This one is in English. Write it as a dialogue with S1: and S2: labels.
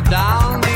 S1: down.